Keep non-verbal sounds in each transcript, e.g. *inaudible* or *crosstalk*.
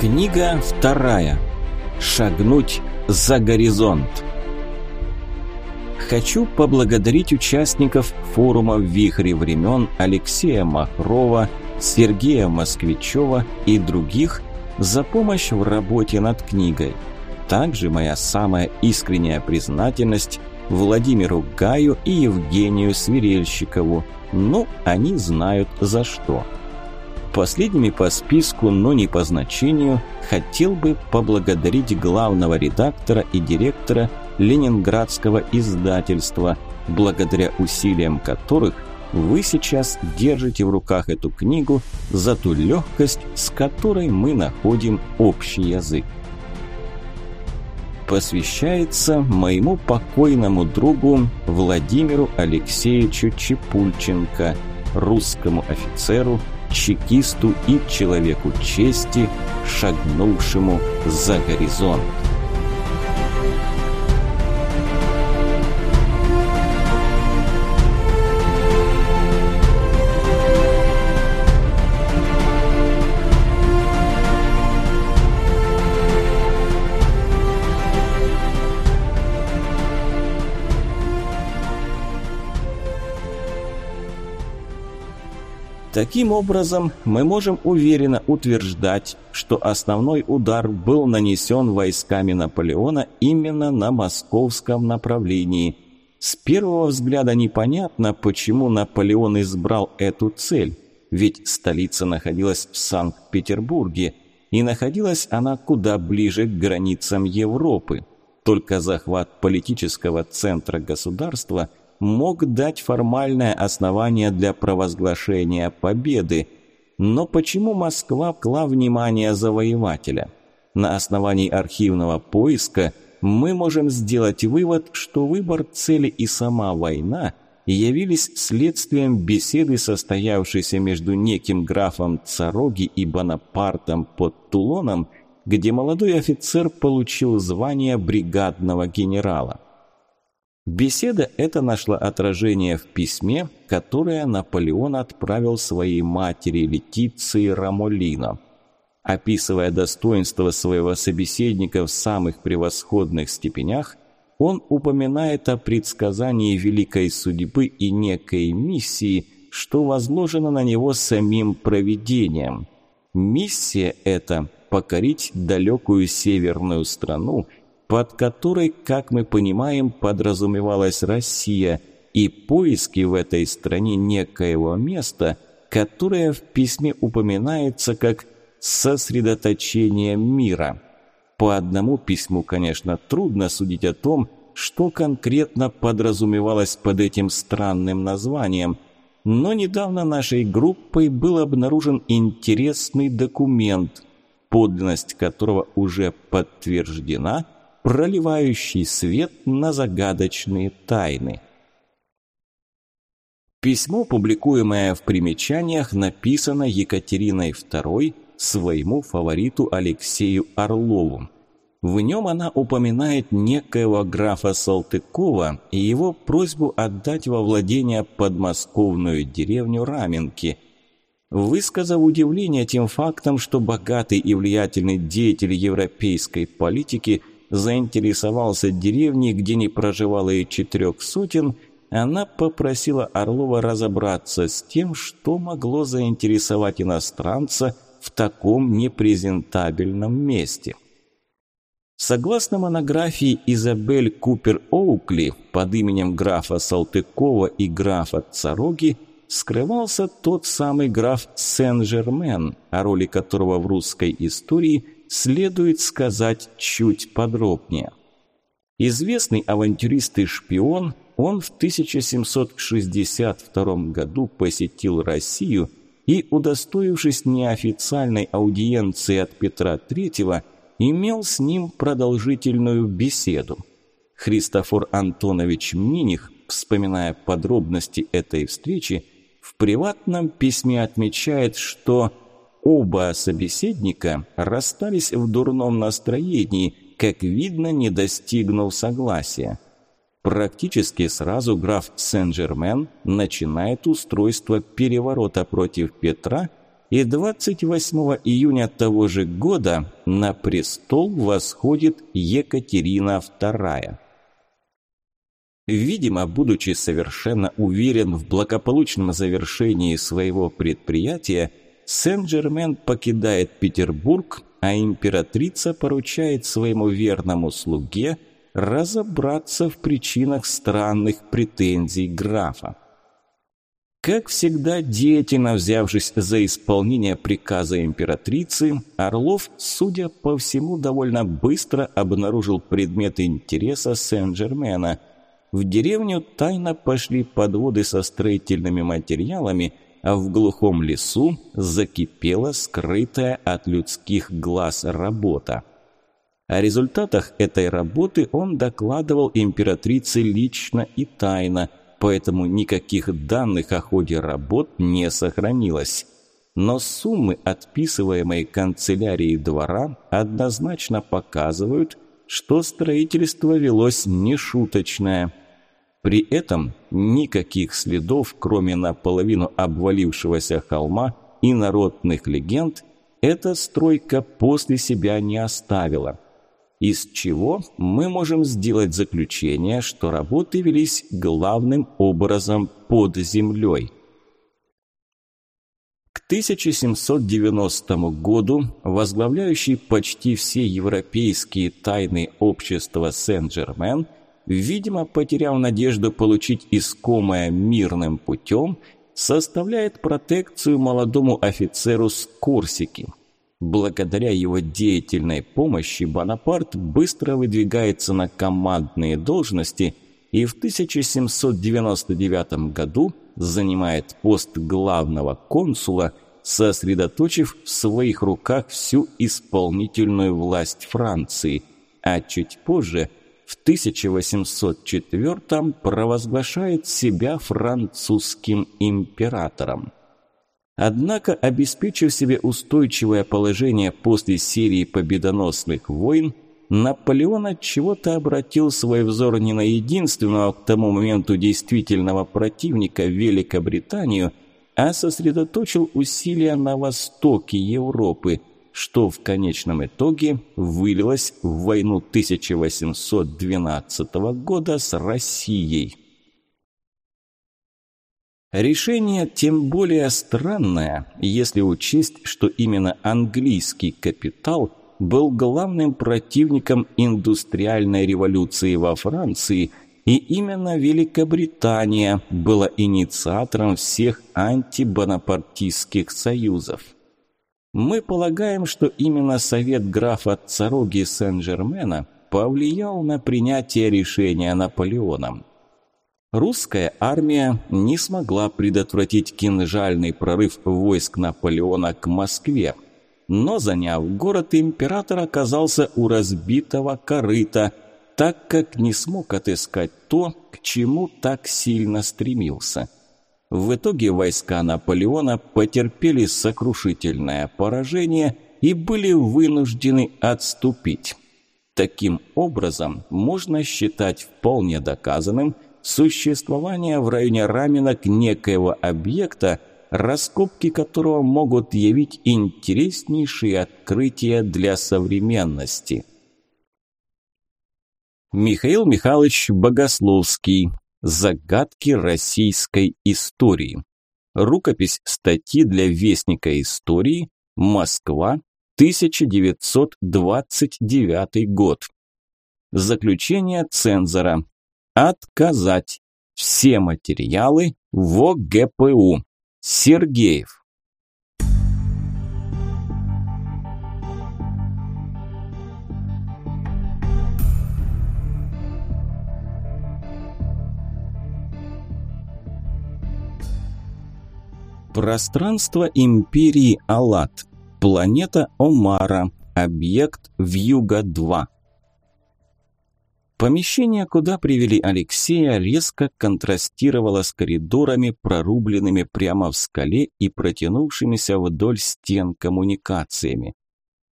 Книга вторая. Шагнуть за горизонт. Хочу поблагодарить участников форума «Вихри времен» Алексея Махрова, Сергея Москвичева и других за помощь в работе над книгой. Также моя самая искренняя признательность Владимиру Гаю и Евгению Свирельщикову. Ну, они знают за что. Последними по списку, но не по значению, хотел бы поблагодарить главного редактора и директора ленинградского издательства, благодаря усилиям которых вы сейчас держите в руках эту книгу за ту легкость, с которой мы находим общий язык. Посвящается моему покойному другу Владимиру Алексеевичу Чепульченко, русскому офицеру, чекисту и человеку чести, шагнувшему за горизонт. Таким образом, мы можем уверенно утверждать, что основной удар был нанесен войсками Наполеона именно на московском направлении. С первого взгляда непонятно, почему Наполеон избрал эту цель, ведь столица находилась в Санкт-Петербурге, и находилась она куда ближе к границам Европы. Только захват политического центра государства – мог дать формальное основание для провозглашения победы. Но почему Москва вкла внимание завоевателя? На основании архивного поиска мы можем сделать вывод, что выбор цели и сама война явились следствием беседы, состоявшейся между неким графом Цароги и Бонапартом под Тулоном, где молодой офицер получил звание бригадного генерала. Беседа эта нашла отражение в письме, которое Наполеон отправил своей матери Летиции Рамолино. Описывая достоинства своего собеседника в самых превосходных степенях, он упоминает о предсказании великой судьбы и некой миссии, что возложено на него самим провидением. Миссия эта – покорить далекую северную страну – под которой, как мы понимаем, подразумевалась Россия, и поиски в этой стране некоего места, которое в письме упоминается как «сосредоточение мира». По одному письму, конечно, трудно судить о том, что конкретно подразумевалось под этим странным названием, но недавно нашей группой был обнаружен интересный документ, подлинность которого уже подтверждена – проливающий свет на загадочные тайны. Письмо, публикуемое в примечаниях, написано Екатериной II своему фавориту Алексею Орлову. В нем она упоминает некоего графа Салтыкова и его просьбу отдать во владение подмосковную деревню Раменки. Высказав удивление тем фактом, что богатый и влиятельный деятель европейской политики заинтересовался деревней, где не проживало и четырех сотен, она попросила Орлова разобраться с тем, что могло заинтересовать иностранца в таком непрезентабельном месте. Согласно монографии Изабель Купер Оукли под именем графа Салтыкова и графа Цароги скрывался тот самый граф Сен-Жермен, о роли которого в русской истории – следует сказать чуть подробнее. Известный авантюрист и шпион, он в 1762 году посетил Россию и, удостоившись неофициальной аудиенции от Петра III, имел с ним продолжительную беседу. Христофор Антонович Миних, вспоминая подробности этой встречи, в приватном письме отмечает, что Оба собеседника расстались в дурном настроении, как видно, не достигнув согласия. Практически сразу граф Сен-Жермен начинает устройство переворота против Петра и 28 июня того же года на престол восходит Екатерина II. Видимо, будучи совершенно уверен в благополучном завершении своего предприятия, Сен-Жермен покидает Петербург, а императрица поручает своему верному слуге разобраться в причинах странных претензий графа. Как всегда, деятельно взявшись за исполнение приказа императрицы, Орлов, судя по всему, довольно быстро обнаружил предмет интереса Сен-Жермена. В деревню тайно пошли подводы со строительными материалами, в глухом лесу закипела скрытая от людских глаз работа. О результатах этой работы он докладывал императрице лично и тайно – поэтому никаких данных о ходе работ не сохранилось. Но суммы, отписываемые канцелярией двора, однозначно показывают, что строительство велось нешуточное. При этом никаких следов, кроме наполовину обвалившегося холма и народных легенд, эта стройка после себя не оставила – из чего мы можем сделать заключение, что работы велись главным образом под землей. К 1790 году возглавляющий почти все европейские тайные общества Сен-Жермен, видимо, потеряв надежду получить искомое мирным путем, составляет протекцию молодому офицеру с Корсики – Благодаря его деятельной помощи Бонапарт быстро выдвигается на командные должности и в 1799 году занимает пост главного консула, сосредоточив в своих руках всю исполнительную власть Франции, а чуть позже, в 1804 провозглашает себя французским императором. Однако, обеспечив себе устойчивое положение после серии победоносных войн, Наполеон от чего-то обратил свой взор не на единственного к тому моменту действительного противника Великобританию, а сосредоточил усилия на востоке Европы, что в конечном итоге вылилось в войну 1812 года с Россией. Решение тем более странное, если учесть, что именно английский капитал был главным противником индустриальной революции во Франции, и именно Великобритания была инициатором всех антибонапартистских союзов. Мы полагаем, что именно совет графа Цароги Сен-Жермена повлиял на принятие решения Наполеоном. Русская армия не смогла предотвратить кинжальный прорыв войск Наполеона к Москве, но, заняв город, император оказался у разбитого корыта, так как не смог отыскать то, к чему так сильно стремился. В итоге войска Наполеона потерпели сокрушительное поражение и были вынуждены отступить. Таким образом, можно считать вполне доказанным – существование в районе Раменок некоего объекта, раскопки которого могут явить интереснейшие открытия для современности. Михаил Михайлович Богословский. Загадки российской истории. Рукопись статьи для Вестника истории. Москва, 1929 год. Заключение цензора. Отказать. Все материалы в ОГПУ. Сергеев. Пространство империи Алат. Планета Омара. Объект Вьюга-2. Помещение, куда привели Алексея, резко контрастировало с коридорами, прорубленными прямо в скале и протянувшимися вдоль стен коммуникациями.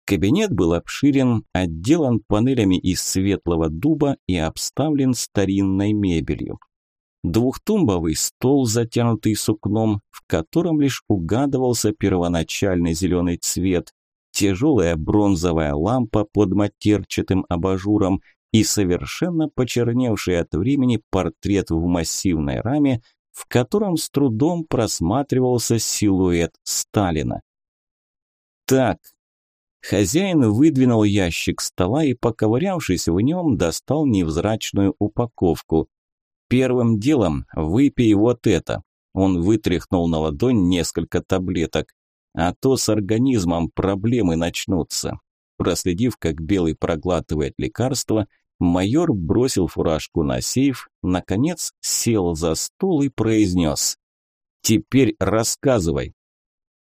Кабинет был обширен, отделан панелями из светлого дуба и обставлен старинной мебелью. Двухтумбовый стол, затянутый сукном, в котором лишь угадывался первоначальный зеленый цвет, тяжелая бронзовая лампа под матерчатым абажуром и совершенно почерневший от времени портрет в массивной раме, в котором с трудом просматривался силуэт Сталина. Так, хозяин выдвинул ящик стола и, поковырявшись в нем, достал невзрачную упаковку. Первым делом выпей вот это. Он вытряхнул на ладонь несколько таблеток. А то с организмом проблемы начнутся. Проследив, как Белый проглатывает лекарство, майор бросил фуражку на сейф, наконец сел за стол и произнес. «Теперь рассказывай».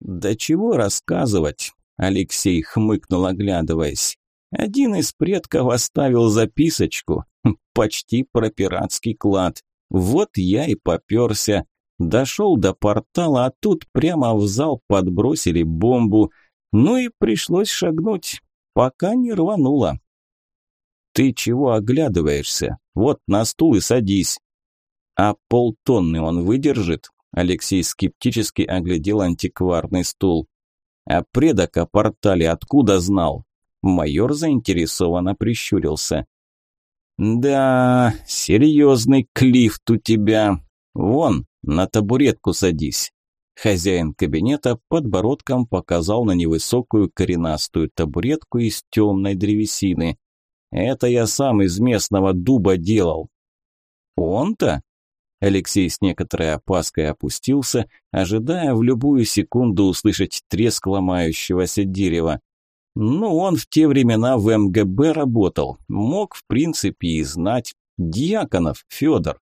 «Да чего рассказывать?» Алексей хмыкнул, оглядываясь. «Один из предков оставил записочку, почти про пиратский клад. Вот я и попёрся. Дошел до портала, а тут прямо в зал подбросили бомбу. Ну и пришлось шагнуть, пока не рвануло. «Ты чего оглядываешься? Вот на стул и садись». «А полтонны он выдержит?» Алексей скептически оглядел антикварный стул. «А предок о портале откуда знал?» Майор заинтересованно прищурился. «Да, серьезный клифт у тебя. Вон, на табуретку садись». Хозяин кабинета подбородком показал на невысокую коренастую табуретку из темной древесины. «Это я сам из местного дуба делал». «Он-то?» Алексей с некоторой опаской опустился, ожидая в любую секунду услышать треск ломающегося дерева. Ну, он в те времена в МГБ работал, мог в принципе и знать. Дьяконов Федор.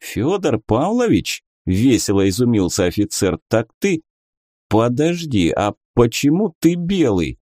Федор Павлович? Весело изумился офицер. Так ты... Подожди, а почему ты белый?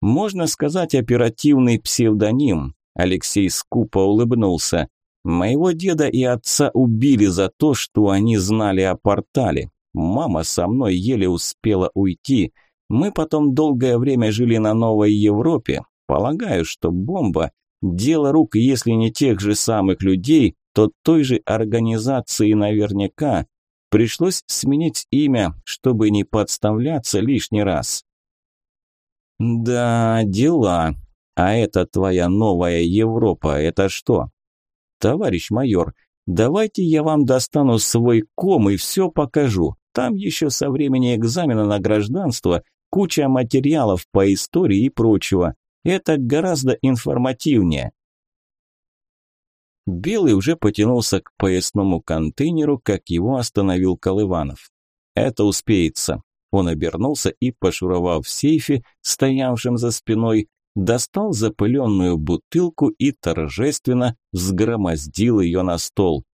Можно сказать оперативный псевдоним. Алексей скупо улыбнулся. Моего деда и отца убили за то, что они знали о портале. Мама со мной еле успела уйти. Мы потом долгое время жили на Новой Европе. Полагаю, что бомба – дело рук, если не тех же самых людей, то той же организации наверняка. Пришлось сменить имя, чтобы не подставляться лишний раз. Да, дела. А это твоя новая Европа, это что? Товарищ майор, давайте я вам достану свой ком и все покажу. Там еще со времени экзамена на гражданство куча материалов по истории и прочего. Это гораздо информативнее. Белый уже потянулся к поясному контейнеру, как его остановил Колыванов. «Это успеется». Он обернулся и, пошуровав в сейфе, стоявшем за спиной, достал запыленную бутылку и торжественно взгромоздил ее на стол.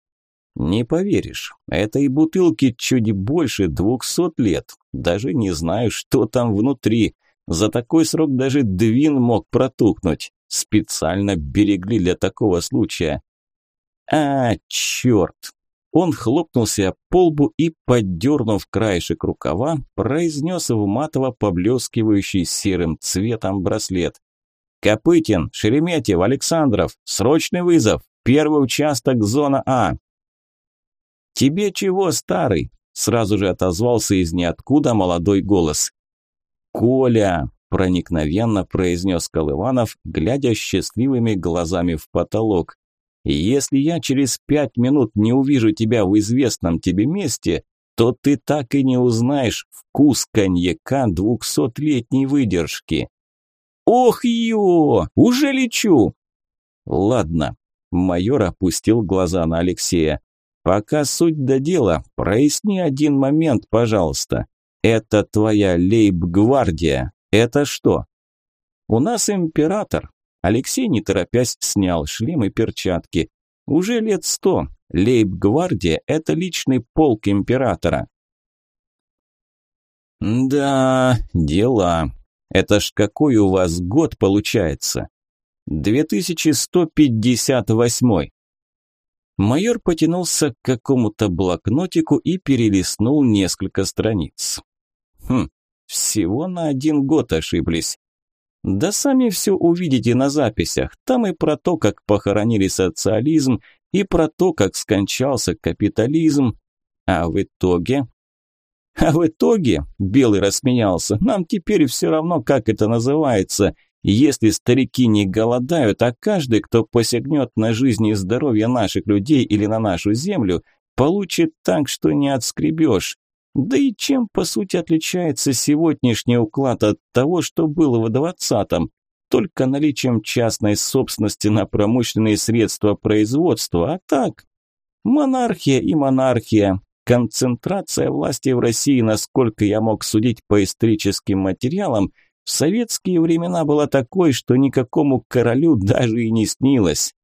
Не поверишь, этой бутылке чуть больше двухсот лет. Даже не знаю, что там внутри. За такой срок даже двин мог протухнуть. Специально берегли для такого случая. А, черт! Он хлопнулся по лбу и, поддернув краешек рукава, произнес в матово поблескивающий серым цветом браслет. «Копытин, Шереметьев, Александров, срочный вызов, первый участок, зона А, «Тебе чего, старый?» – сразу же отозвался из ниоткуда молодой голос. «Коля!» – проникновенно произнес Колыванов, глядя счастливыми глазами в потолок. «Если я через пять минут не увижу тебя в известном тебе месте, то ты так и не узнаешь вкус коньяка двухсотлетней выдержки». «Ох, ё! Уже лечу!» «Ладно». Майор опустил глаза на Алексея. Пока суть до дела, проясни один момент, пожалуйста. Это твоя лейб-гвардия. Это что? У нас император. Алексей, не торопясь, снял шлем и перчатки. Уже лет сто. Лейб-гвардия – это личный полк императора. Да, дела. Это ж какой у вас год получается? 2158. Майор потянулся к какому-то блокнотику и перелистнул несколько страниц. Хм, всего на один год ошиблись. Да сами все увидите на записях. Там и про то, как похоронили социализм, и про то, как скончался капитализм. А в итоге... А в итоге, Белый рассмеялся, нам теперь все равно, как это называется. Если старики не голодают, а каждый, кто посягнет на жизнь и здоровье наших людей или на нашу землю, получит так, что не отскребешь. Да и чем, по сути, отличается сегодняшний уклад от того, что было в двадцатом? Только наличием частной собственности на промышленные средства производства, а так... Монархия и монархия. Концентрация власти в России, насколько я мог судить по историческим материалам, в советские времена была такой, что никакому королю даже и не снилось.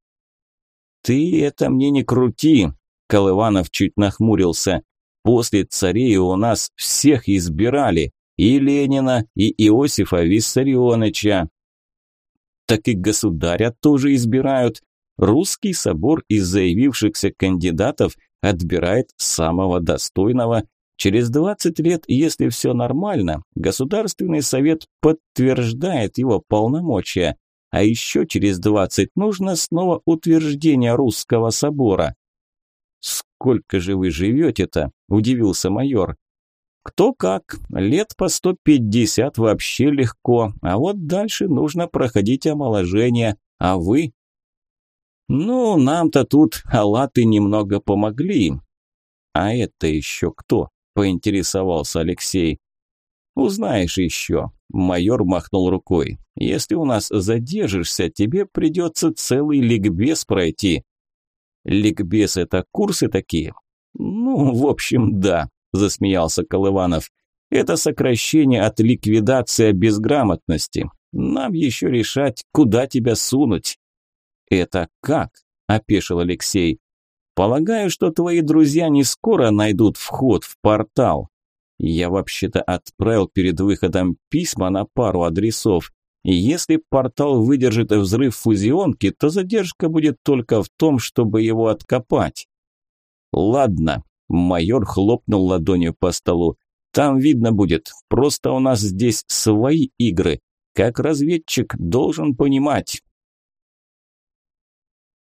«Ты это мне не крути!» – Колыванов чуть нахмурился. После царей у нас всех избирали, и Ленина, и Иосифа Виссарионовича. Так и государя тоже избирают. Русский собор из заявившихся кандидатов отбирает самого достойного. Через 20 лет, если все нормально, Государственный совет подтверждает его полномочия. А еще через 20 нужно снова утверждение русского собора. «Сколько же вы живете-то?» – удивился майор. «Кто как. Лет по сто пятьдесят вообще легко, а вот дальше нужно проходить омоложение. А вы?» «Ну, нам-то тут алаты немного помогли». «А это еще кто?» – поинтересовался Алексей. «Узнаешь еще», – майор махнул рукой. «Если у нас задержишься, тебе придется целый ликбез пройти». Ликбез – это курсы такие? Ну, в общем, да, засмеялся Колыванов. Это сокращение от ликвидация безграмотности. Нам еще решать, куда тебя сунуть. Это как? Опешил Алексей. Полагаю, что твои друзья не скоро найдут вход в портал. Я вообще-то отправил перед выходом письма на пару адресов. И если портал выдержит взрыв фузионки, то задержка будет только в том, чтобы его откопать. Ладно, майор хлопнул ладонью по столу. Там видно будет, просто у нас здесь свои игры. Как разведчик должен понимать.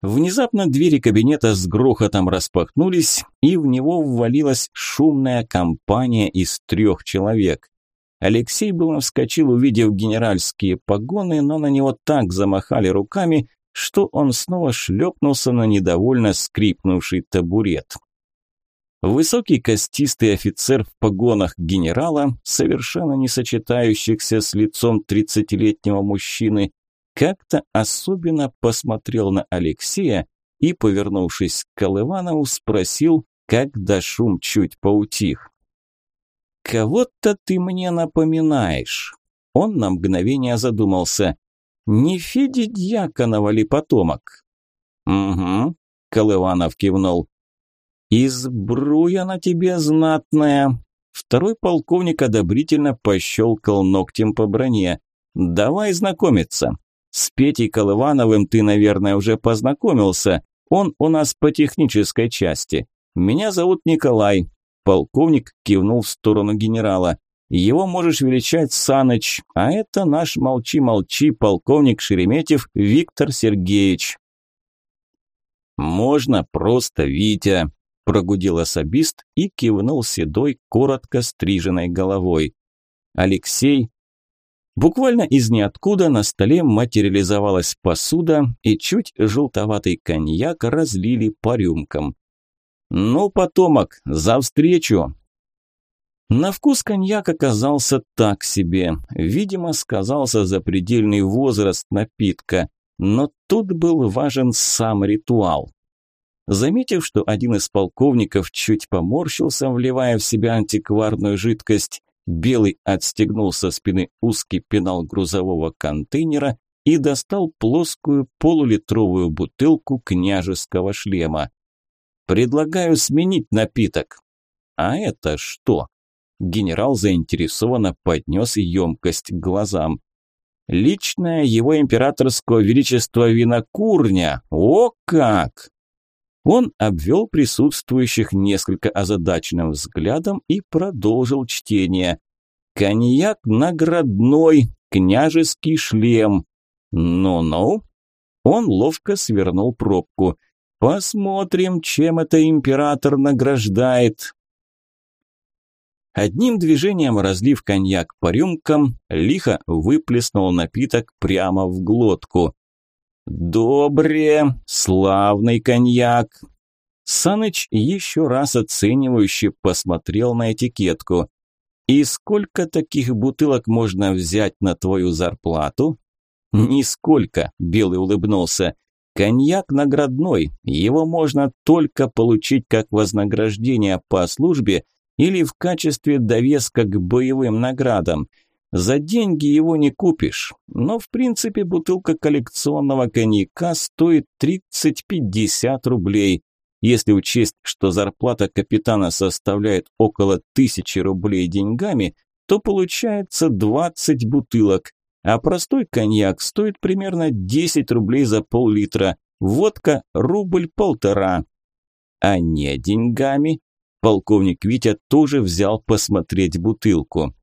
Внезапно двери кабинета с грохотом распахнулись, и в него ввалилась шумная компания из трех человек. Алексей было вскочил, увидев генеральские погоны, но на него так замахали руками, что он снова шлепнулся на недовольно скрипнувший табурет. Высокий костистый офицер в погонах генерала, совершенно не сочетающихся с лицом тридцатилетнего мужчины, как-то особенно посмотрел на Алексея и, повернувшись к Колыванову, спросил, когда шум чуть поутих. «Кого-то ты мне напоминаешь». Он на мгновение задумался. «Не Феди Дьяконова ли потомок?» «Угу», – Колыванов кивнул. «Избруя на тебе знатная». Второй полковник одобрительно пощелкал ногтем по броне. «Давай знакомиться. С Петей Колывановым ты, наверное, уже познакомился. Он у нас по технической части. Меня зовут Николай. Полковник кивнул в сторону генерала. Его можешь величать Саныч, а это наш молчи-молчи полковник Шереметьев Виктор Сергеевич. Можно просто Витя, прогудел особист и кивнул седой, коротко стриженной головой. Алексей Буквально из ниоткуда на столе материализовалась посуда, и чуть желтоватый коньяк разлили по рюмкам. «Ну, потомок, за встречу!» На вкус коньяк оказался так себе. Видимо, сказался запредельный возраст напитка. Но тут был важен сам ритуал. Заметив, что один из полковников чуть поморщился, вливая в себя антикварную жидкость, Белый отстегнул со спины узкий пенал грузового контейнера и достал плоскую полулитровую бутылку княжеского шлема. Предлагаю сменить напиток. А это что? Генерал заинтересованно поднес емкость к глазам. Личное его императорского величества винокурня. О как! Он обвел присутствующих несколько озадаченным взглядом и продолжил чтение. Коньяк наградной, княжеский шлем. Ну-ну. Он ловко свернул пробку. Посмотрим, чем это император награждает. Одним движением разлив коньяк по рюмкам, лихо выплеснул напиток прямо в глотку. «Добре, славный коньяк!» Саныч еще раз оценивающе посмотрел на этикетку. «И сколько таких бутылок можно взять на твою зарплату?» «Нисколько», – Белый улыбнулся. «Коньяк наградной, его можно только получить как вознаграждение по службе или в качестве довеска к боевым наградам. За деньги его не купишь, но в принципе бутылка коллекционного коньяка стоит 30-50 рублей. Если учесть, что зарплата капитана составляет около тысячи рублей деньгами, то получается 20 бутылок, а простой коньяк стоит примерно 10 рублей за пол-литра, водка – рубль-полтора. А не деньгами Полковник Витя тоже взял посмотреть бутылку.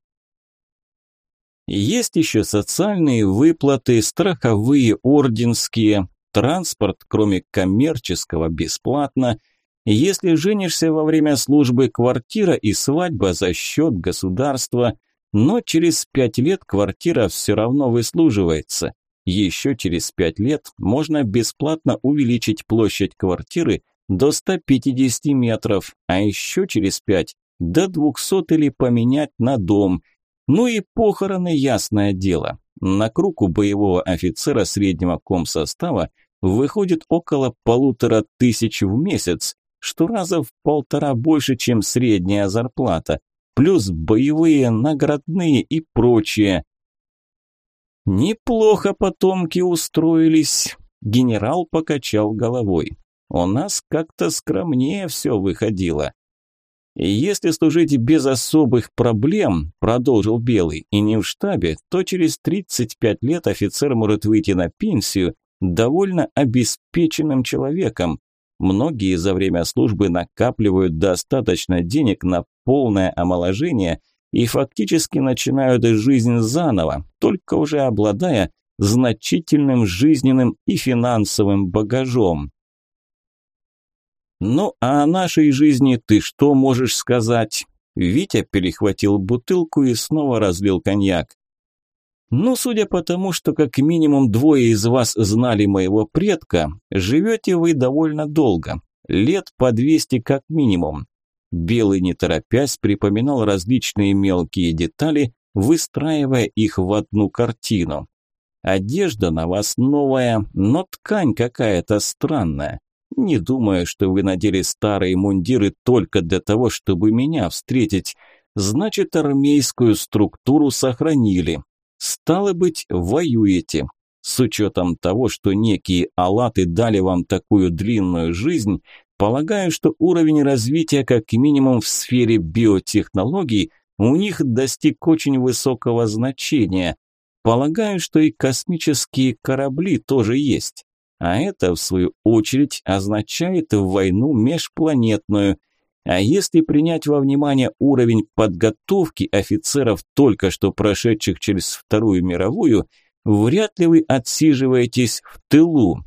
Есть еще социальные выплаты, страховые, орденские, транспорт, кроме коммерческого, бесплатно. Если женишься во время службы, квартира и свадьба за счет государства, но через пять лет квартира все равно выслуживается. Еще через пять лет можно бесплатно увеличить площадь квартиры до 150 метров, а еще через 5 до 200 или поменять на дом. Ну и похороны, ясное дело. На круг у боевого офицера среднего комсостава выходит около полутора тысяч в месяц, что раза в полтора больше, чем средняя зарплата, плюс боевые, наградные и прочее. Неплохо потомки устроились, генерал покачал головой. У нас как-то скромнее все выходило. Если служить без особых проблем, продолжил Белый, и не в штабе, то через 35 лет офицер может выйти на пенсию довольно обеспеченным человеком. Многие за время службы накапливают достаточно денег на полное омоложение и фактически начинают жизнь заново, только уже обладая значительным жизненным и финансовым багажом. «Ну, а о нашей жизни ты что можешь сказать?» Витя перехватил бутылку и снова разлил коньяк. «Ну, судя по тому, что как минимум двое из вас знали моего предка, живете вы довольно долго, лет по двести как минимум». Белый, не торопясь, припоминал различные мелкие детали, выстраивая их в одну картину. «Одежда на вас новая, но ткань какая-то странная. Не думаю, что вы надели старые мундиры только для того, чтобы меня встретить. Значит, армейскую структуру сохранили. Стало быть, воюете. С учетом того, что некие алаты дали вам такую длинную жизнь, полагаю, что уровень развития как минимум в сфере биотехнологий у них достиг очень высокого значения. Полагаю, что и космические корабли тоже есть. А это, в свою очередь, означает войну межпланетную. А если принять во внимание уровень подготовки офицеров, только что прошедших через Вторую мировую, вряд ли вы отсиживаетесь в тылу.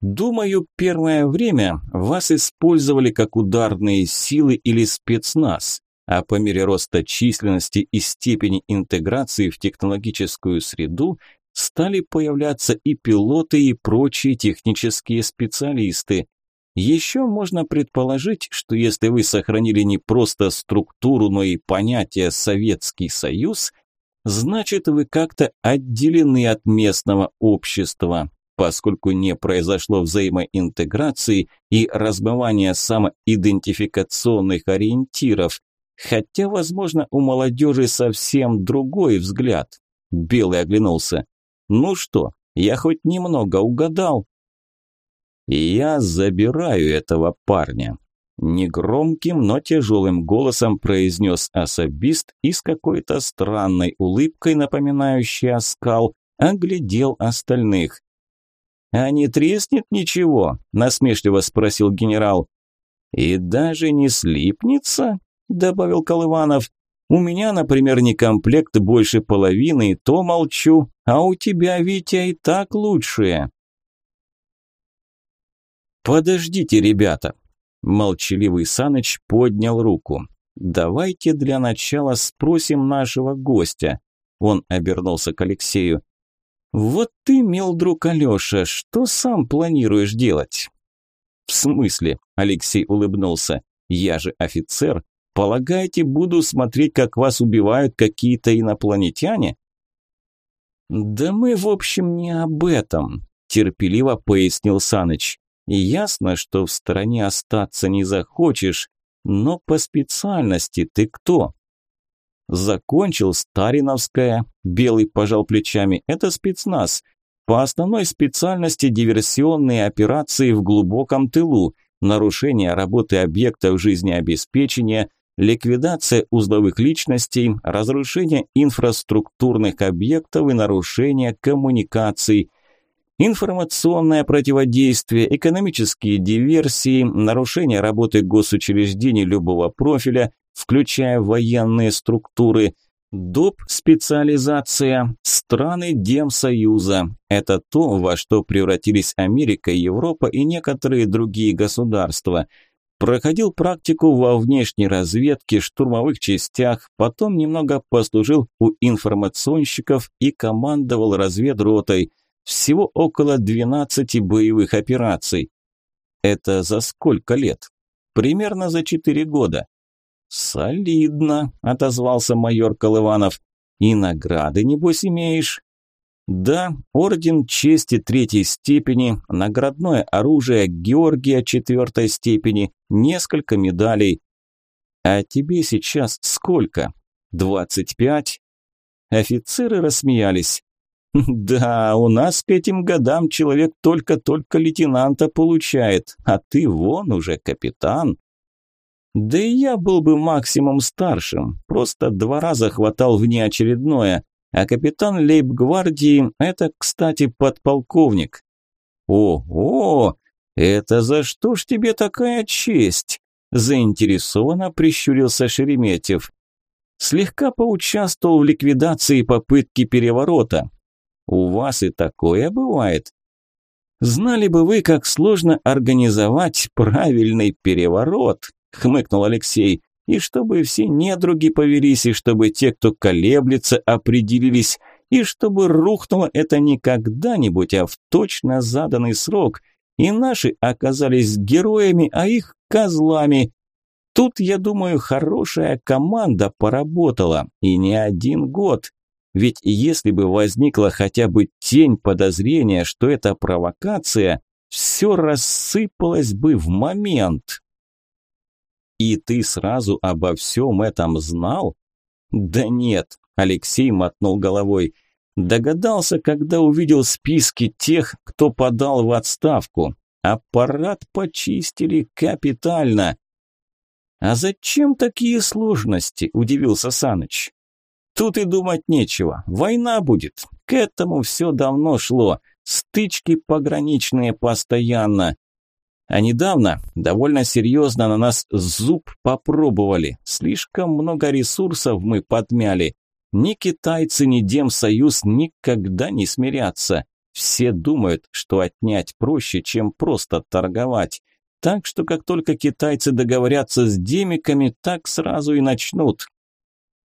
Думаю, первое время вас использовали как ударные силы или спецназ, а по мере роста численности и степени интеграции в технологическую среду стали появляться и пилоты, и прочие технические специалисты. Еще можно предположить, что если вы сохранили не просто структуру, но и понятие «Советский Союз», значит вы как-то отделены от местного общества, поскольку не произошло взаимоинтеграции и размывания самоидентификационных ориентиров, хотя, возможно, у молодежи совсем другой взгляд. Белый оглянулся. Ну что, я хоть немного угадал? Я забираю этого парня. Негромким, но тяжелым голосом произнес особист и с какой-то странной улыбкой, напоминающей оскал, оглядел остальных. «А не треснет ничего?» – насмешливо спросил генерал. «И даже не слипнется?» – добавил Колыванов. У меня, например, не комплект больше половины, то молчу, а у тебя, Витя, и так лучшие. Подождите, ребята. Молчаливый Саныч поднял руку. Давайте для начала спросим нашего гостя. Он обернулся к Алексею. Вот ты, мил друг Алёша, что сам планируешь делать? В смысле? Алексей улыбнулся. Я же офицер, Полагаете, буду смотреть, как вас убивают какие-то инопланетяне? Да мы, в общем, не об этом, терпеливо пояснил Саныч. Ясно, что в стороне остаться не захочешь, но по специальности ты кто? Закончил Стариновская, Белый пожал плечами, это спецназ. По основной специальности диверсионные операции в глубоком тылу, нарушение работы объектов жизнеобеспечения, ликвидация узловых личностей, разрушение инфраструктурных объектов и нарушение коммуникаций, информационное противодействие, экономические диверсии, нарушение работы госучреждений любого профиля, включая военные структуры, доп. специализация, страны Демсоюза. Это то, во что превратились Америка, Европа и некоторые другие государства – Проходил практику во внешней разведке, штурмовых частях, потом немного послужил у информационщиков и командовал разведротой. Всего около 12 боевых операций. Это за сколько лет? Примерно за 4 года. Солидно, отозвался майор Колыванов. И награды, небось, имеешь? Да, орден чести третьей степени, наградное оружие Георгия четвертой степени, несколько медалей. А тебе сейчас сколько? Двадцать пять? Офицеры рассмеялись. *laughs* Да, у нас к этим годам человек только-только лейтенанта получает, а ты вон уже капитан. Да и я был бы максимум старшим, просто два раза хватал внеочередное. А капитан лейб-гвардии – это, кстати, подполковник. О, это за что ж тебе такая честь? Заинтересованно прищурился Шереметьев. Слегка поучаствовал в ликвидации попытки переворота. У вас и такое бывает. Знали бы вы, как сложно организовать правильный переворот, хмыкнул Алексей и чтобы все недруги повелись, и чтобы те, кто колеблется, определились, и чтобы рухнуло это не когда-нибудь, а в точно заданный срок, и наши оказались героями, а их козлами. Тут, я думаю, хорошая команда поработала, и не один год. Ведь если бы возникла хотя бы тень подозрения, что это провокация, все рассыпалось бы в момент. И ты сразу обо всем этом знал? Да нет, Алексей мотнул головой. Догадался, когда увидел списки тех, кто подал в отставку. Аппарат почистили капитально. А зачем такие сложности? Удивился Саныч. Тут и думать нечего. Война будет. К этому все давно шло. Стычки пограничные постоянно. А недавно довольно серьезно на нас зуб попробовали. Слишком много ресурсов мы подмяли. Ни китайцы, ни Демсоюз никогда не смирятся. Все думают, что отнять проще, чем просто торговать. Так что как только китайцы договорятся с демиками, так сразу и начнут.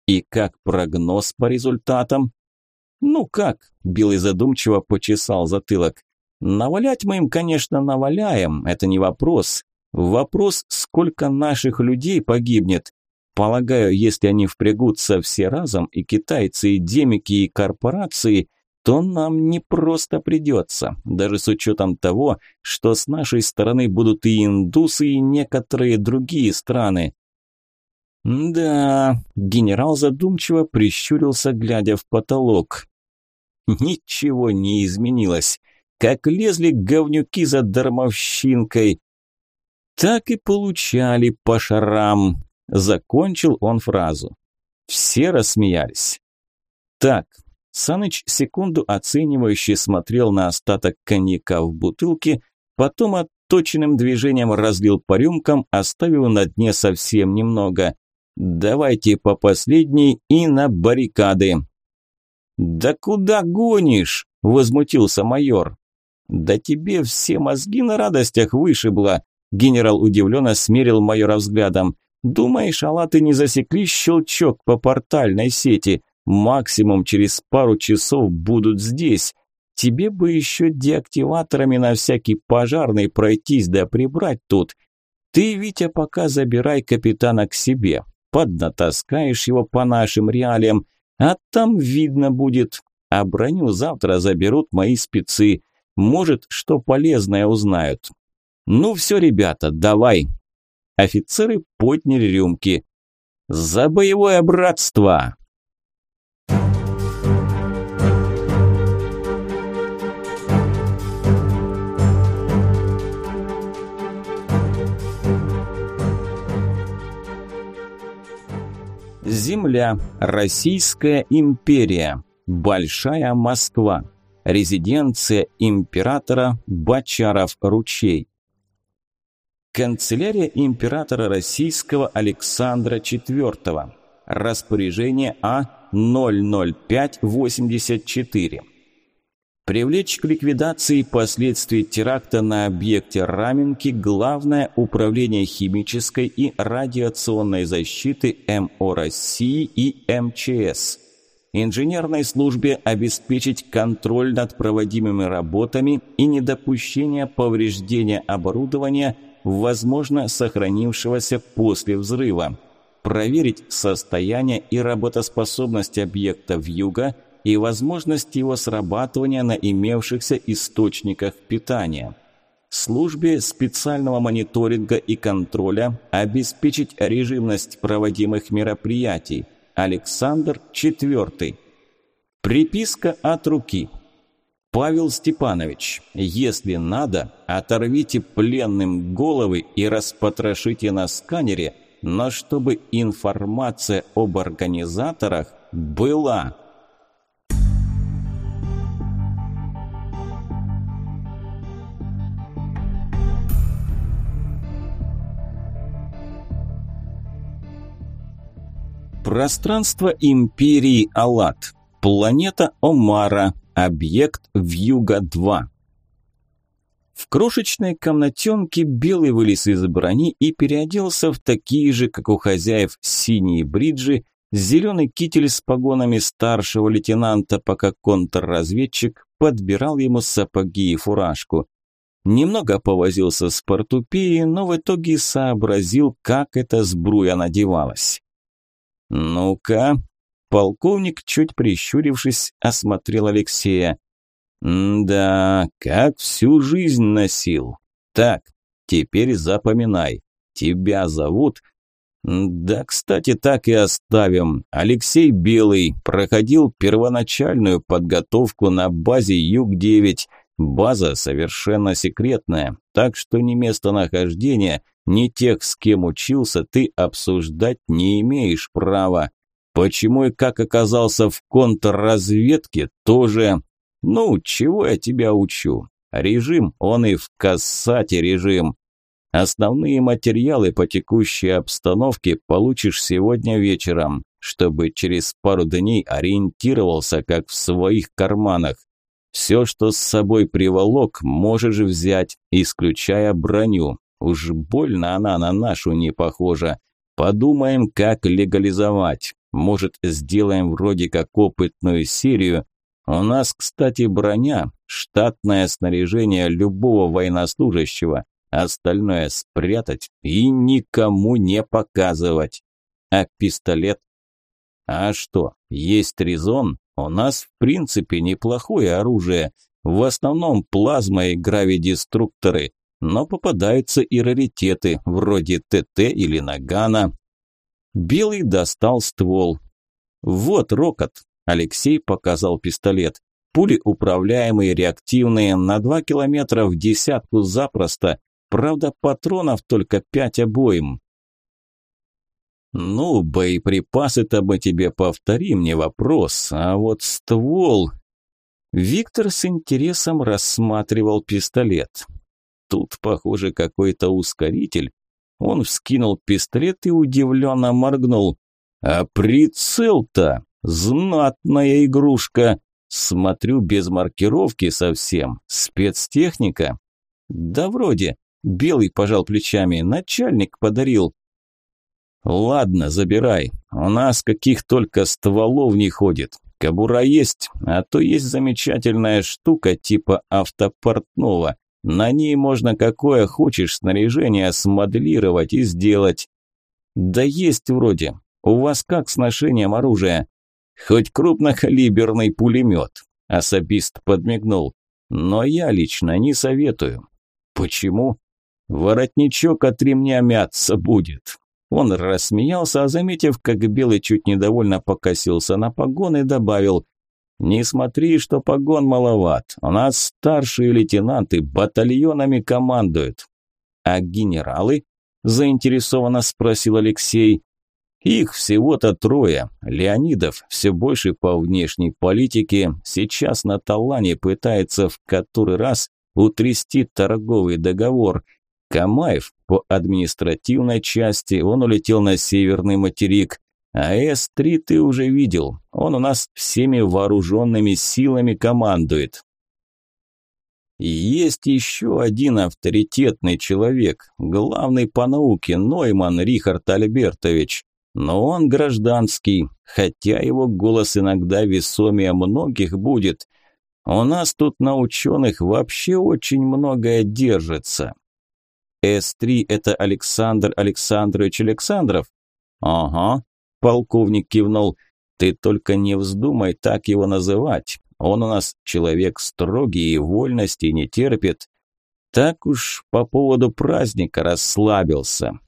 И как прогноз по результатам? Ну как? Билый задумчиво почесал затылок. Навалять мы им, конечно, наваляем, это не вопрос. Вопрос, сколько наших людей погибнет. Полагаю, если они впрягутся все разом, и китайцы, и демики, и корпорации, то нам не просто придется, даже с учетом того, что с нашей стороны будут и индусы, и некоторые другие страны. Да, генерал задумчиво прищурился, глядя в потолок. Ничего не изменилось как лезли говнюки за дармовщинкой, так и получали по шарам. Закончил он фразу. Все рассмеялись. Так, Саныч секунду оценивающе смотрел на остаток коньяка в бутылке, потом отточенным движением разлил по рюмкам, оставив на дне совсем немного. Давайте по последней и на баррикады. Да куда гонишь? Возмутился майор. Да тебе все мозги на радостях вышибло. Генерал удивленно смерил майора взглядом. Думаешь, алаты не засекли щелчок по портальной сети? Максимум через пару часов будут здесь. Тебе бы еще деактиваторами на всякий пожарный пройтись да прибрать тут. Ты, Витя, пока забирай капитана к себе. Поднатаскаешь его по нашим реалиям, а там видно будет. А броню завтра заберут мои спецы. Может, что полезное узнают. Ну все, ребята, давай. Офицеры подняли рюмки. За боевое братство! Земля. Российская империя. Большая Москва. Резиденция императора Бачаров-Ручей. Канцелярия императора российского Александра IV. Распоряжение А-00584. Привлечь к ликвидации последствий теракта на объекте Раменки Главное управление химической и радиационной защиты МО России и МЧС. Инженерной службе обеспечить контроль над проводимыми работами и недопущение повреждения оборудования, возможно сохранившегося после взрыва. Проверить состояние и работоспособность объекта в юга – и возможность его срабатывания на имевшихся источниках питания. Службе специального мониторинга и контроля обеспечить режимность проводимых мероприятий. Александр IV. Приписка от руки. Павел Степанович, если надо, оторвите пленным головы и распотрошите на сканере, но чтобы информация об организаторах была. Пространство империи Алат. Планета Омара. Объект Вьюга-2. В крошечной комнатенке Белый вылез из брони и переоделся в такие же, как у хозяев, синие бриджи, зеленый китель с погонами старшего лейтенанта, пока контрразведчик подбирал ему сапоги и фуражку. Немного повозился с портупеей, но в итоге сообразил, как эта сбруя надевалась. «Ну-ка». Полковник, чуть прищурившись, осмотрел Алексея. «Да, как всю жизнь носил. Так, теперь запоминай. Тебя зовут...» «Да, кстати, так и оставим. Алексей Белый проходил первоначальную подготовку на базе Юг-9. База совершенно секретная, так что ни местонахождение, ни тех, с кем учился, ты обсуждать не имеешь права. Почему и как оказался в контрразведке, тоже... Ну, чего я тебя учу? Режим, он и в кассате режим. Основные материалы по текущей обстановке получишь сегодня вечером, чтобы через пару дней ориентировался, как в своих карманах. Все, что с собой приволок, можешь взять, исключая броню. Уж больно она на нашу не похожа. Подумаем, как легализовать. Может, сделаем вроде как опытную серию. У нас, кстати, броня, штатное снаряжение любого военнослужащего. Остальное спрятать и никому не показывать. А пистолет? А что, есть резон? У нас в принципе неплохое оружие. В основном плазма и гравидеструкторы но попадаются и раритеты, вроде ТТ или Нагана. Белый достал ствол. «Вот рокот», – Алексей показал пистолет. «Пули управляемые, реактивные, на два километра в десятку запросто. Правда, патронов только пять обоим». «Ну, боеприпасы-то мы тебе повторим, не вопрос, а вот ствол...» Виктор с интересом рассматривал пистолет. Тут, похоже, какой-то ускоритель. Он вскинул пистолет и удивленно моргнул. А прицел-то знатная игрушка. Смотрю, без маркировки совсем. Спецтехника? Да вроде. Белый пожал плечами. Начальник подарил. Ладно, забирай. У нас каких только стволов не ходит. Кобура есть, а то есть замечательная штука типа автопортного. На ней можно какое хочешь снаряжение смоделировать и сделать. Да есть вроде. У вас как с ношением оружия? Хоть крупнокалиберный пулемет. Особист подмигнул. Но я лично не советую. Почему? Воротничок от ремня мяться будет. Он рассмеялся, а заметив, как Белый чуть недовольно покосился на погон и добавил «Не смотри, что погон маловат. У нас старшие лейтенанты батальонами командуют». «А генералы?» – заинтересованно спросил Алексей. Их всего-то трое. Леонидов все больше по внешней политике, сейчас на Талане пытается в который раз утрясти торговый договор. Камаев по административной части, он улетел на северный материк. А С-3 ты уже видел, он у нас всеми вооруженными силами командует. Есть еще один авторитетный человек, главный по науке, Нойман Рихард Альбертович. Но он гражданский, хотя его голос иногда весомее многих будет. У нас тут на ученых вообще очень многое держится. С-3 – это Александр Александрович Александров? Ага, полковник кивнул. Ты только не вздумай так его называть. Он у нас человек строгий и вольности не терпит. Так уж по поводу праздника расслабился.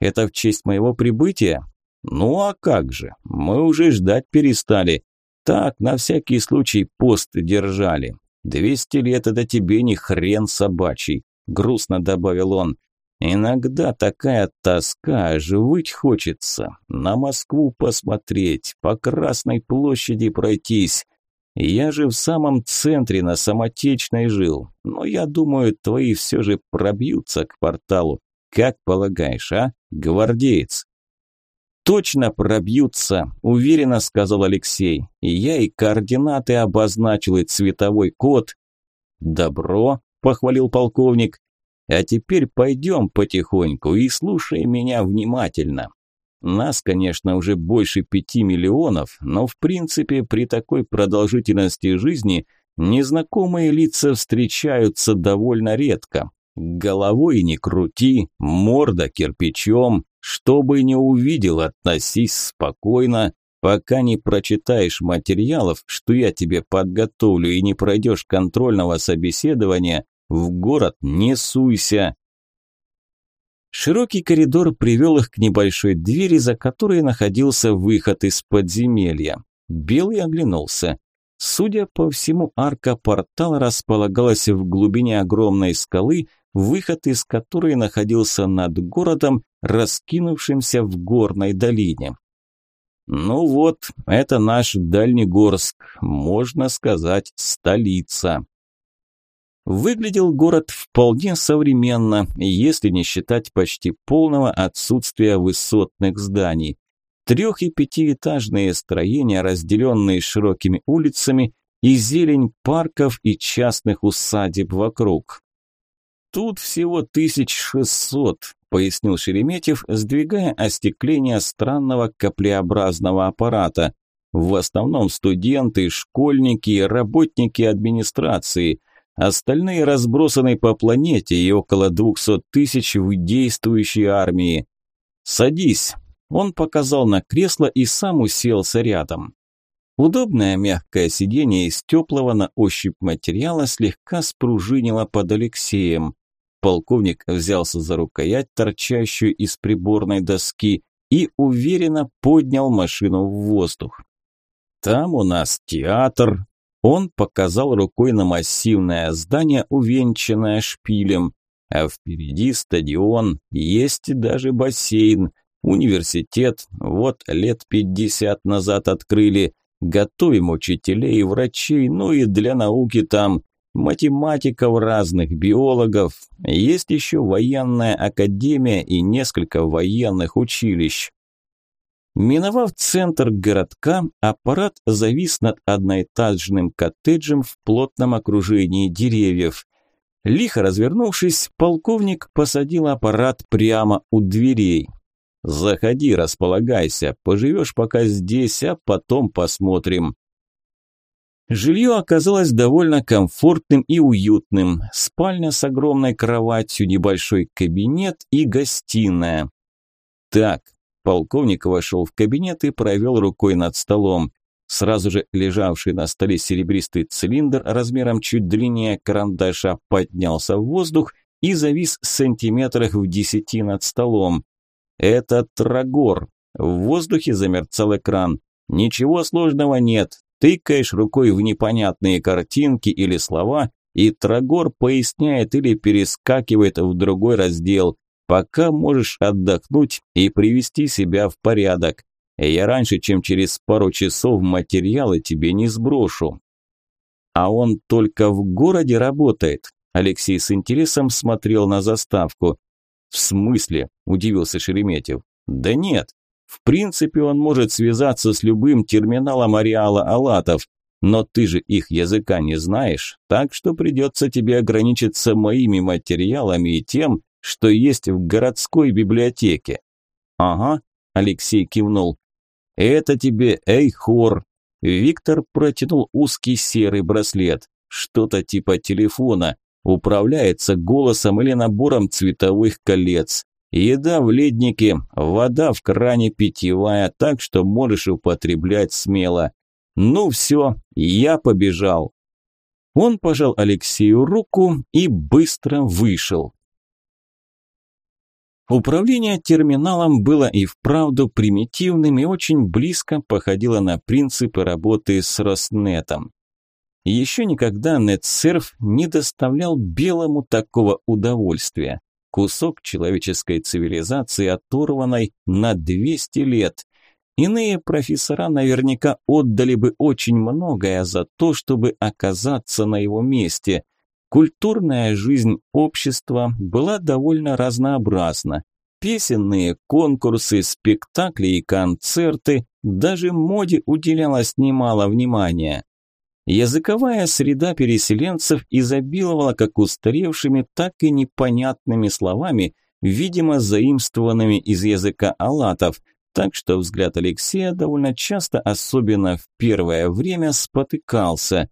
Это в честь моего прибытия? Ну а как же, мы уже ждать перестали. Так, на всякий случай пост держали. Двести лет это тебе не хрен собачий, грустно добавил он. Иногда такая тоска, аж выть хочется. На Москву посмотреть, по Красной площади пройтись. Я же в самом центре на Самотечной жил, но я думаю, твои все же пробьются к порталу. Как полагаешь, а, гвардеец? Точно пробьются, уверенно сказал Алексей. И я и координаты обозначил, и цветовой код. Добро, похвалил полковник. А теперь пойдем потихоньку и слушай меня внимательно. Нас, конечно, уже больше пяти миллионов, но в принципе при такой продолжительности жизни незнакомые лица встречаются довольно редко. Головой не крути, морда кирпичом, чтобы не увидел, относись спокойно, пока не прочитаешь материалов, что я тебе подготовлю и не пройдешь контрольного собеседования, в город не суйся. Широкий коридор привел их к небольшой двери, за которой находился выход из подземелья. Белый оглянулся. Судя по всему, арка портала располагалась в глубине огромной скалы, выход из которой находился над городом, раскинувшимся в горной долине. Ну вот, это наш Дальнегорск, можно сказать, столица. Выглядел город вполне современно, если не считать почти полного отсутствия высотных зданий. Трех- и пятиэтажные строения, разделенные широкими улицами, и зелень парков и частных усадеб вокруг. «Тут всего тысяч шестьсот», – пояснил Шереметьев, сдвигая остекление странного каплеобразного аппарата. «В основном студенты, школьники, работники администрации. Остальные разбросаны по планете и около двухсот тысяч в действующей армии. Садись». Он показал на кресло и сам уселся рядом. Удобное мягкое сиденье из теплого на ощупь материала слегка спружинило под Алексеем. Полковник взялся за рукоять, торчащую из приборной доски, и уверенно поднял машину в воздух. «Там у нас театр». Он показал рукой на массивное здание, увенчанное шпилем. А впереди стадион, есть даже бассейн. Университет, вот лет пятьдесят назад открыли. Готовим учителей и врачей, ну и для науки там. математиков разных, биологов. Есть еще военная академия и несколько военных училищ. Миновав центр городка, аппарат завис над одноэтажным коттеджем в плотном окружении деревьев. Лихо развернувшись, полковник посадил аппарат прямо у дверей. «Заходи, располагайся, поживешь пока здесь, а потом посмотрим». Жилье оказалось довольно комфортным и уютным. Спальня с огромной кроватью, небольшой кабинет и гостиная. Так, Полковник вошел в кабинет и провел рукой над столом. Сразу же лежавший на столе серебристый цилиндр размером чуть длиннее карандаша поднялся в воздух и завис сантиметрах в десяти над столом. Это трагор. В воздухе замерцал экран. Ничего сложного нет. Тыкаешь рукой в непонятные картинки или слова, и трагор поясняет или перескакивает в другой раздел. Пока можешь отдохнуть и привести себя в порядок. Я раньше, чем через пару часов материалы тебе не сброшу. А он только в городе работает. Алексей с интересом смотрел на заставку. В смысле? Удивился Шереметьев. Да нет. В принципе, он может связаться с любым терминалом ареала Алатов, но ты же их языка не знаешь, так что придется тебе ограничиться моими материалами и тем, что есть в городской библиотеке. Ага, Алексей кивнул. Это тебе Эйхор. Виктор протянул узкий серый браслет. Что-то типа телефона. Управляется голосом или набором цветовых колец. Еда в леднике, вода в кране питьевая, так что можешь употреблять смело. Ну все, я побежал. Он пожал Алексею руку и быстро вышел. Управление терминалом было и вправду примитивным и очень близко походило на принципы работы с Роснетом. Еще никогда NetSurf не доставлял белому такого удовольствия. Кусок человеческой цивилизации, оторванной на 200 лет. Иные профессора наверняка отдали бы очень многое за то, чтобы оказаться на его месте. Культурная жизнь общества была довольно разнообразна. Песенные конкурсы, спектакли и концерты, даже моде уделялось немало внимания. Языковая среда переселенцев изобиловала как устаревшими, так и непонятными словами, видимо, заимствованными из языка алатов, так что взгляд Алексея довольно часто, особенно в первое время, спотыкался.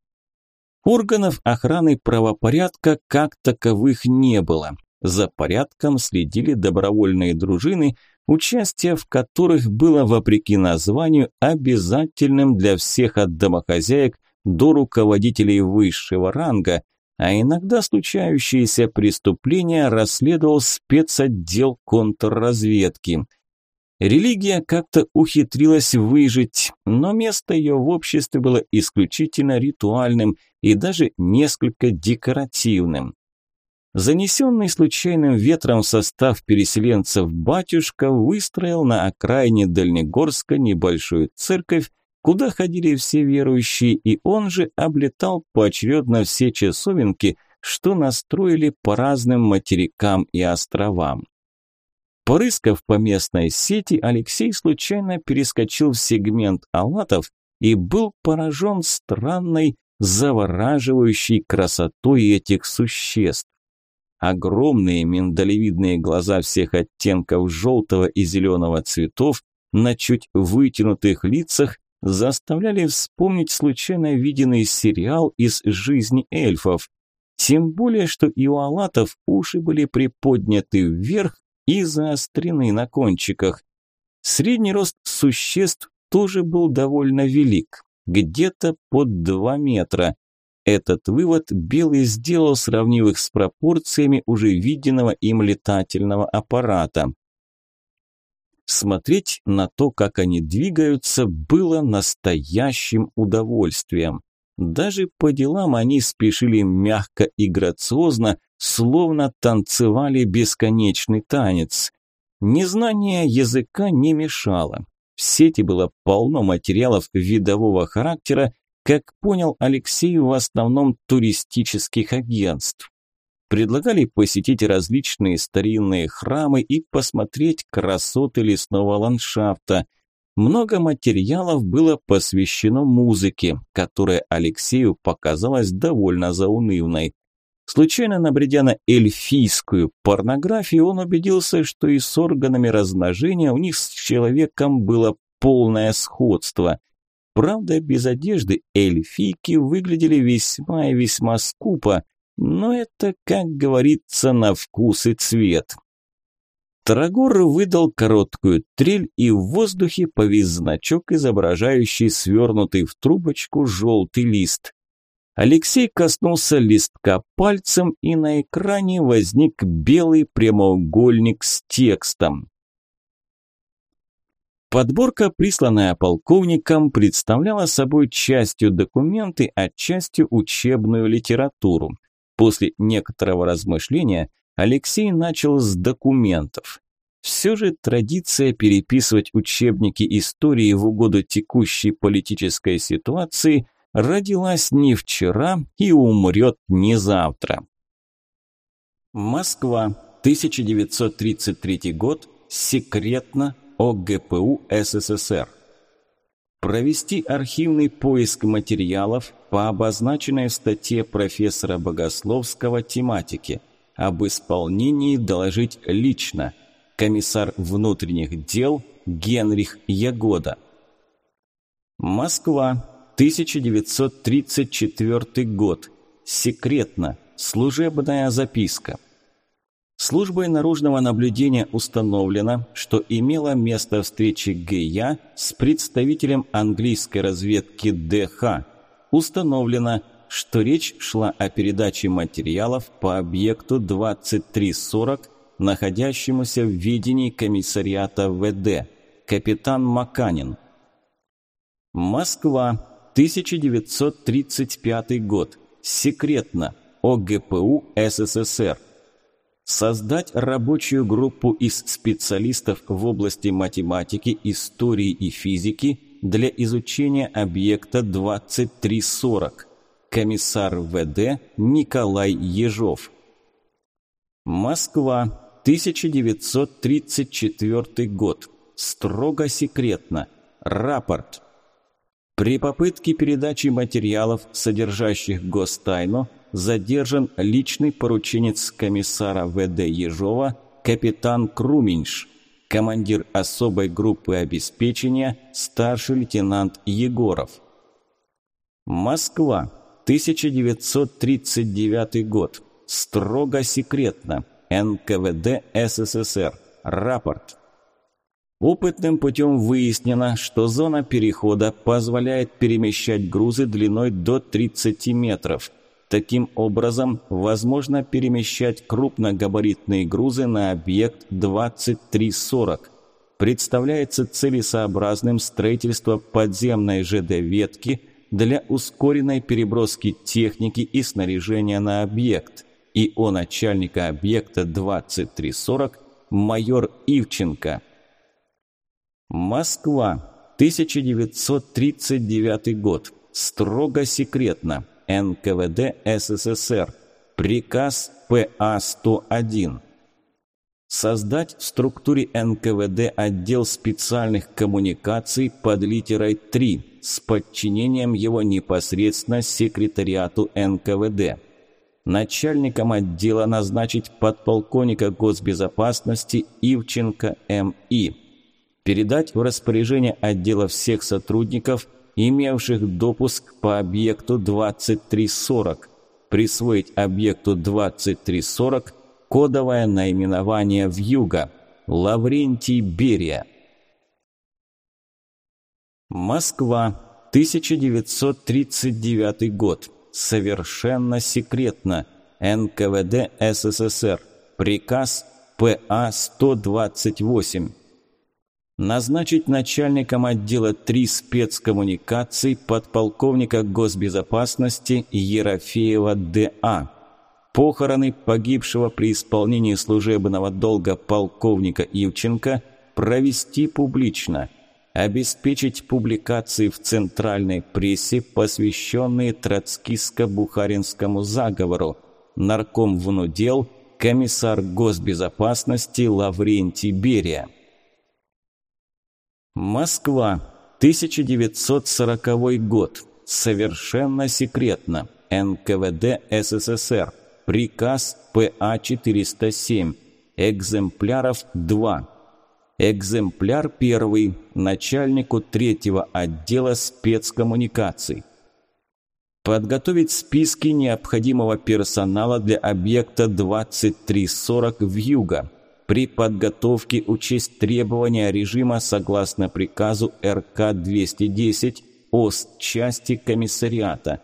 Органов охраны правопорядка как таковых не было. За порядком следили добровольные дружины, участие в которых было, вопреки названию, обязательным для всех от домохозяек до руководителей высшего ранга, а иногда случающиеся преступления расследовал спецотдел контрразведки – Религия как-то ухитрилась выжить, но место ее в обществе было исключительно ритуальным и даже несколько декоративным. Занесенный случайным ветром состав переселенцев батюшка выстроил на окраине Дальнегорска небольшую церковь, куда ходили все верующие, и он же облетал поочередно все часовенки, что настроили по разным материкам и островам. Порыскав по местной сети, Алексей случайно перескочил в сегмент алатов и был поражен странной, завораживающей красотой этих существ. Огромные миндалевидные глаза всех оттенков желтого и зеленого цветов на чуть вытянутых лицах заставляли вспомнить случайно виденный сериал из жизни эльфов. Тем более, что и у алатов уши были приподняты вверх, и заострены на кончиках. Средний рост существ тоже был довольно велик, где-то под 2 метра. Этот вывод Белый сделал, сравнив их с пропорциями уже виденного им летательного аппарата. Смотреть на то, как они двигаются, было настоящим удовольствием. Даже по делам они спешили мягко и грациозно, словно танцевали бесконечный танец. Незнание языка не мешало. В сети было полно материалов видового характера, как понял Алексей, в основном туристических агентств. Предлагали посетить различные старинные храмы и посмотреть красоты лесного ландшафта. Много материалов было посвящено музыке, которая Алексею показалась довольно заунывной. Случайно набредя на эльфийскую порнографию, он убедился, что и с органами размножения у них с человеком было полное сходство. Правда, без одежды эльфийки выглядели весьма и весьма скупо, но это, как говорится, на вкус и цвет. Тарагор выдал короткую трель, и в воздухе повис значок, изображающий свернутый в трубочку желтый лист. Алексей коснулся листка пальцем, и на экране возник белый прямоугольник с текстом. Подборка, присланная полковником, представляла собой частью документы, а частью учебную литературу. После некоторого размышления Алексей начал с документов. Все же традиция переписывать учебники истории в угоду текущей политической ситуации родилась не вчера и умрет не завтра. Москва, 1933 год, секретно ОГПУ СССР провести архивный поиск материалов по обозначенной статье профессора Богословского тематике, об исполнении доложить лично, комиссар внутренних дел Генрих Ягода. Москва, 1934 год. Секретно. Служебная записка. Службой наружного наблюдения установлено, что имела место встреча ГЯ с представителем английской разведки ДХ. Установлено, что речь шла о передаче материалов по объекту 2340, находящемуся в видении комиссариата ВД. Капитан Маканин. Москва, 1935 год. Секретно. ОГПУ СССР создать рабочую группу из специалистов в области математики, истории и физики для изучения объекта 2340. Комиссар ВД Николай Ежов. Москва, 1934 год. Строго секретно. Рапорт. При попытке передачи материалов, содержащих гостайну, задержан личный порученец комиссара ВД Ежова капитан Круменьш, командир особой группы обеспечения старший лейтенант Егоров. Москва, 1939 год. Строго секретно. НКВД СССР. Рапорт. Опытным путем выяснено, что зона перехода позволяет перемещать грузы длиной до 30 метров – Таким образом, возможно перемещать крупногабаритные грузы на объект 2340. Представляется целесообразным строительство подземной ЖД-ветки для ускоренной переброски техники и снаряжения на объект. И о начальника объекта 2340 майор Ивченко. Москва, 1939 год. Строго секретно. НКВД СССР. Приказ ПА-101. Создать в структуре НКВД отдел специальных коммуникаций под литерой 3 с подчинением его непосредственно секретариату НКВД. Начальником отдела назначить подполковника госбезопасности Ивченко М.И. Передать в распоряжение отдела всех сотрудников – имевших допуск по объекту 2340, присвоить объекту 2340 кодовое наименование «Вьюга» Лаврентий Берия. Москва, 1939 год. Совершенно секретно. НКВД СССР. Приказ ПА-128 назначить начальником отдела 3 спецкоммуникаций подполковника госбезопасности Ерофеева Д.А. Похороны погибшего при исполнении служебного долга полковника Ивченко провести публично. обеспечить публикации в центральной прессе, посвященные троцкистско-бухаринскому заговору, нарком внудел, комиссар госбезопасности Лаврентий Берия. Москва, 1940 год. Совершенно секретно. НКВД СССР. Приказ ПА-407. Экземпляров 2. Экземпляр первый начальнику третьего отдела спецкоммуникаций. Подготовить списки необходимого персонала для объекта 2340 в Юго. При подготовке учесть требования режима согласно приказу РК-210 ОС части комиссариата.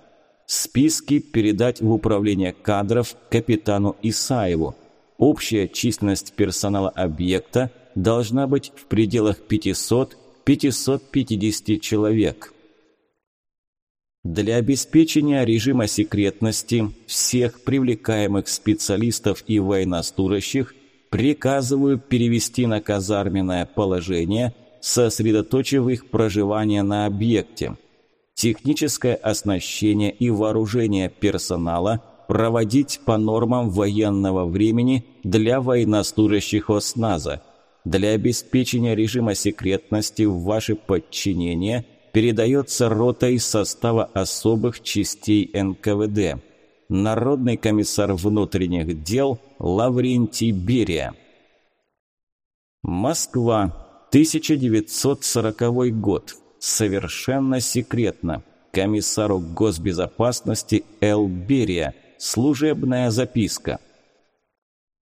Списки передать в управление кадров капитану Исаеву. Общая численность персонала объекта – должна быть в пределах 500-550 человек. Для обеспечения режима секретности всех привлекаемых специалистов и военнослужащих приказываю перевести на казарменное положение, сосредоточив их проживание на объекте. Техническое оснащение и вооружение персонала проводить по нормам военного времени для военнослужащих ОСНАЗа – для обеспечения режима секретности в ваше подчинение передается рота из состава особых частей НКВД. Народный комиссар внутренних дел Лаврентий Берия. Москва, 1940 год. Совершенно секретно. Комиссару госбезопасности Л. Берия. Служебная записка.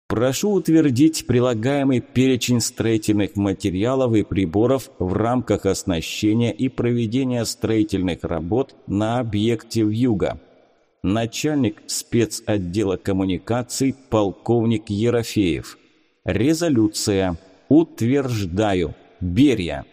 Прошу утвердить прилагаемый перечень строительных материалов и приборов в рамках оснащения и проведения строительных работ на объекте в Юго. Начальник спецотдела коммуникаций полковник Ерофеев. Резолюция. Утверждаю. Берия.